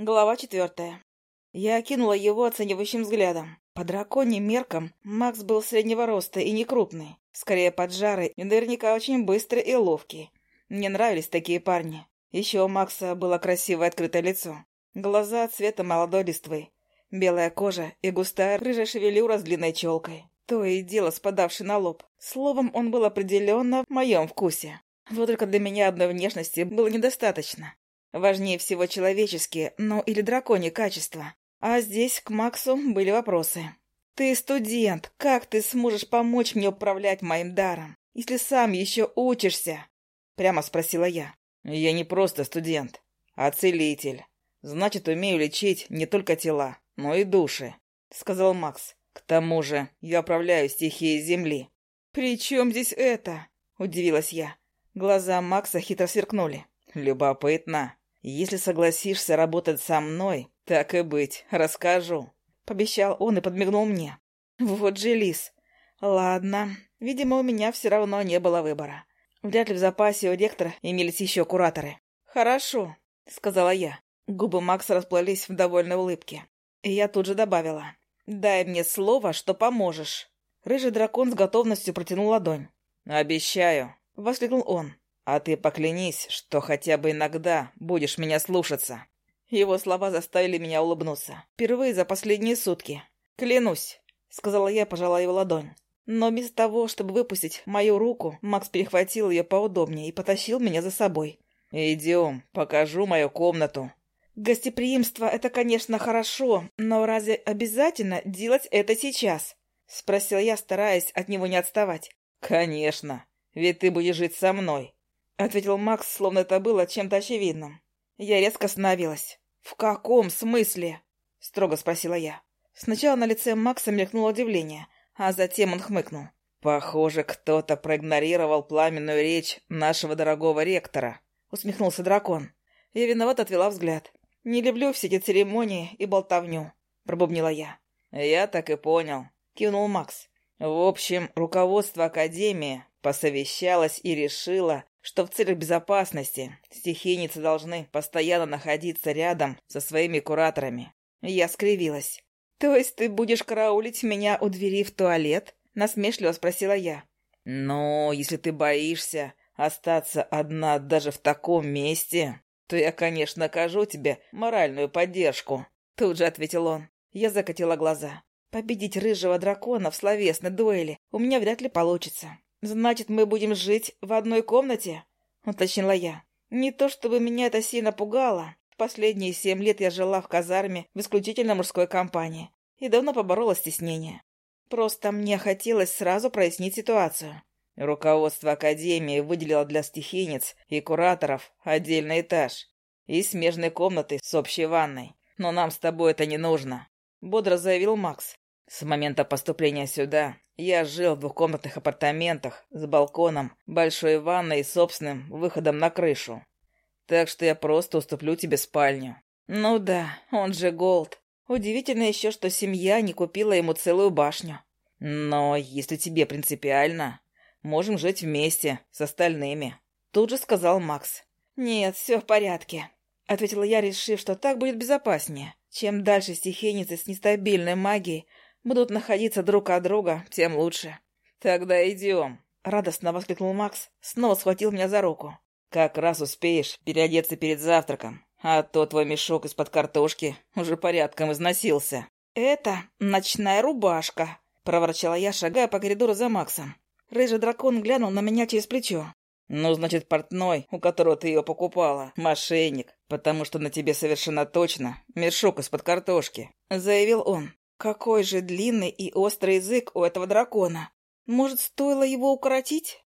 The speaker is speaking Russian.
Глава четвертая. Я окинула его оценивающим взглядом. По драконьим меркам Макс был среднего роста и не крупный. Скорее поджарый и наверняка очень быстрый и ловкий. Мне нравились такие парни. Еще у Макса было красивое открытое лицо. Глаза цвета молодой листвы. Белая кожа и густая рыжая шевелюра с длинной челкой. То и дело спадавший на лоб. Словом, он был определенно в моем вкусе. Вот только для меня одной внешности было недостаточно. Важнее всего человеческие, ну или драконьи качества. А здесь к Максу были вопросы. «Ты студент, как ты сможешь помочь мне управлять моим даром, если сам еще учишься?» Прямо спросила я. «Я не просто студент, а целитель. Значит, умею лечить не только тела, но и души», — сказал Макс. «К тому же я управляю стихией Земли». «При чем здесь это?» — удивилась я. Глаза Макса хитро сверкнули. «Любопытно. Если согласишься работать со мной, так и быть, расскажу», — пообещал он и подмигнул мне. «Вот же лис. Ладно, видимо, у меня все равно не было выбора. Вряд ли в запасе у ректора имелись еще кураторы». «Хорошо», — сказала я. Губы Макса расплылись в довольной улыбке. И я тут же добавила. «Дай мне слово, что поможешь». Рыжий дракон с готовностью протянул ладонь. «Обещаю», — воскликнул он. А ты поклянись, что хотя бы иногда будешь меня слушаться. Его слова заставили меня улыбнуться. Впервые за последние сутки. «Клянусь», — сказала я, пожала его ладонь. Но вместо того, чтобы выпустить мою руку, Макс перехватил ее поудобнее и потащил меня за собой. «Идем, покажу мою комнату». «Гостеприимство — это, конечно, хорошо, но разве обязательно делать это сейчас?» — спросил я, стараясь от него не отставать. «Конечно, ведь ты будешь жить со мной. — ответил Макс, словно это было чем-то очевидным. Я резко остановилась. «В каком смысле?» — строго спросила я. Сначала на лице Макса мелькнуло удивление, а затем он хмыкнул. «Похоже, кто-то проигнорировал пламенную речь нашего дорогого ректора», — усмехнулся дракон. Я виноват отвела взгляд. «Не люблю все эти церемонии и болтовню», — пробубнила я. «Я так и понял», — кивнул Макс. «В общем, руководство Академии посовещалось и решило, что в целях безопасности стихийницы должны постоянно находиться рядом со своими кураторами. Я скривилась. «То есть ты будешь караулить меня у двери в туалет?» — насмешливо спросила я. «Ну, если ты боишься остаться одна даже в таком месте, то я, конечно, окажу тебе моральную поддержку», — тут же ответил он. Я закатила глаза. «Победить рыжего дракона в словесной дуэли у меня вряд ли получится. «Значит, мы будем жить в одной комнате?» — уточнила я. «Не то чтобы меня это сильно пугало. В последние семь лет я жила в казарме в исключительно мужской компании и давно поборола стеснение. Просто мне хотелось сразу прояснить ситуацию». Руководство Академии выделило для стихийниц и кураторов отдельный этаж и смежные комнаты с общей ванной. Но нам с тобой это не нужно, — бодро заявил Макс. С момента поступления сюда я жил в двухкомнатных апартаментах с балконом, большой ванной и собственным выходом на крышу. Так что я просто уступлю тебе спальню. Ну да, он же Голд. Удивительно еще, что семья не купила ему целую башню. Но если тебе принципиально, можем жить вместе с остальными. Тут же сказал Макс. Нет, все в порядке. Ответила я, решив, что так будет безопаснее. Чем дальше стихийницы с нестабильной магией будут находиться друг от друга, тем лучше. Тогда идем. Радостно воскликнул Макс, снова схватил меня за руку. Как раз успеешь переодеться перед завтраком, а то твой мешок из-под картошки уже порядком износился. Это ночная рубашка, проворчала я, шагая по коридору за Максом. Рыжий дракон глянул на меня через плечо. «Ну, значит, портной, у которого ты ее покупала, мошенник, потому что на тебе совершенно точно мешок из-под картошки», — заявил он. Какой же длинный и острый язык у этого дракона. Может, стоило его укоротить?